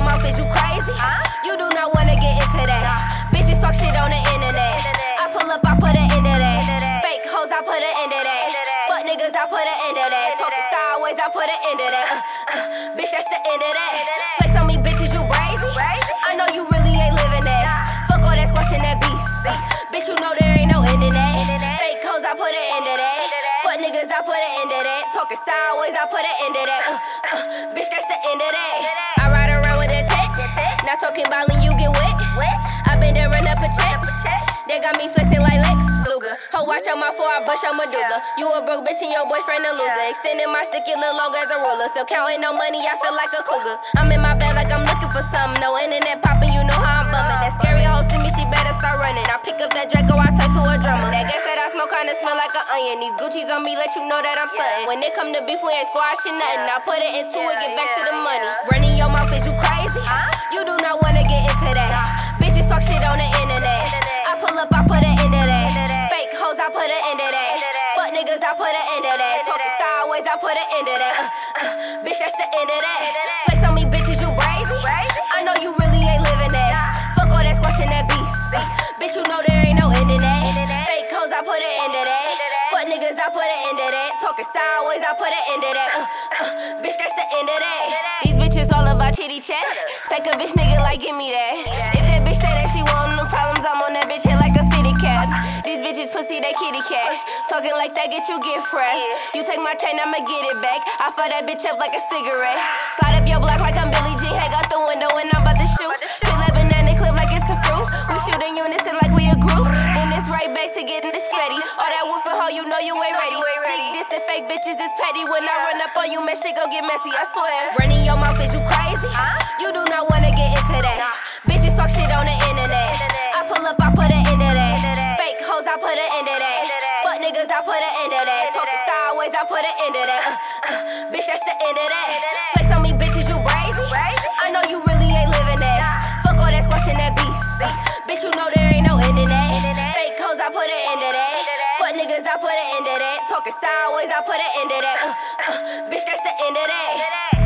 mouth, is you crazy? You do not wanna get into that. Bitches talk shit on the internet. I pull up, I put an end to that. Fake hoes, I put an end to that. Fuck niggas, I put an end to that. Talking sideways, I put an end to that. Uh, uh, bitch, that's the end of that. Flex on me, bitches, you crazy? I know you really ain't living that. Fuck all that squashing that beef. Uh, bitch, you know there ain't no end in that. Fake hoes, I put an end to that. Fuck niggas, I put an end to that. Talking sideways, I put an end to that. Uh, uh, bitch, that's the end of that. I talking when you get wet. wet. I been there, run up a check. They got me flexing like Lex Luger. Ho, watch out my four, I bust your medulla. You a broke bitch and your boyfriend a loser. Extending my stick, it look long as a ruler. Still counting no money, I feel like a cougar. I'm in my bed like I'm looking for something. No internet popping, you know how I'm bumming. That scary hoe see me, she better start running. I pick up that Draco, I turn to a drummer. That gas I smoke kinda smell like an onion. These Gucci's on me, let you know that I'm stunting. When it come to beef, we ain't squashing nothing. I put it into it, get back to the money. Running your mouth, is you crazy? You do not wanna get into that. Bitches talk shit on the internet. I pull up, I put an end to that. Fake hoes, I put an end to that. Fuck niggas, I put an end to that. Talking sideways, I put an end to that. Uh, uh, bitch, that's the end of that. Niggas, I put an end to that. Talking sideways, I put an end to that. Uh, uh, bitch, that's the end of that. These bitches all about chitty chat. Take a bitch nigga like, give me that. If that bitch say that she want no problems, I'm on that bitch head like a fitted cap. These bitches pussy, they kitty cat. Talking like that, get you gift fresh. You take my chain, I'ma get it back. I fire that bitch up like a cigarette. Slide up your block like I'm Billie Jean. Hang out the window and I'm about to shoot. Feel that banana clip like it's a fruit. We shoot in unison like we a group. Right back to getting this fatty. All that woofing hoe, you know you ain't ready. Sneak this and fake bitches is petty. When I run up on you, man, shit gon' get messy, I swear. Running your mouth, is you crazy? You do not wanna get into that. Bitches talk shit on the internet. I pull up, I put an end to that. Fake hoes, I put an end to that. Fuck niggas, I put an end to that. Talking sideways, I put an end to that. Uh, uh, bitch, that's the end of that. Flex on me, bitches, end that. Fuck niggas, I put an end to that. Talking sideways, I put an end to that. Uh, uh, bitch, that's the end of that.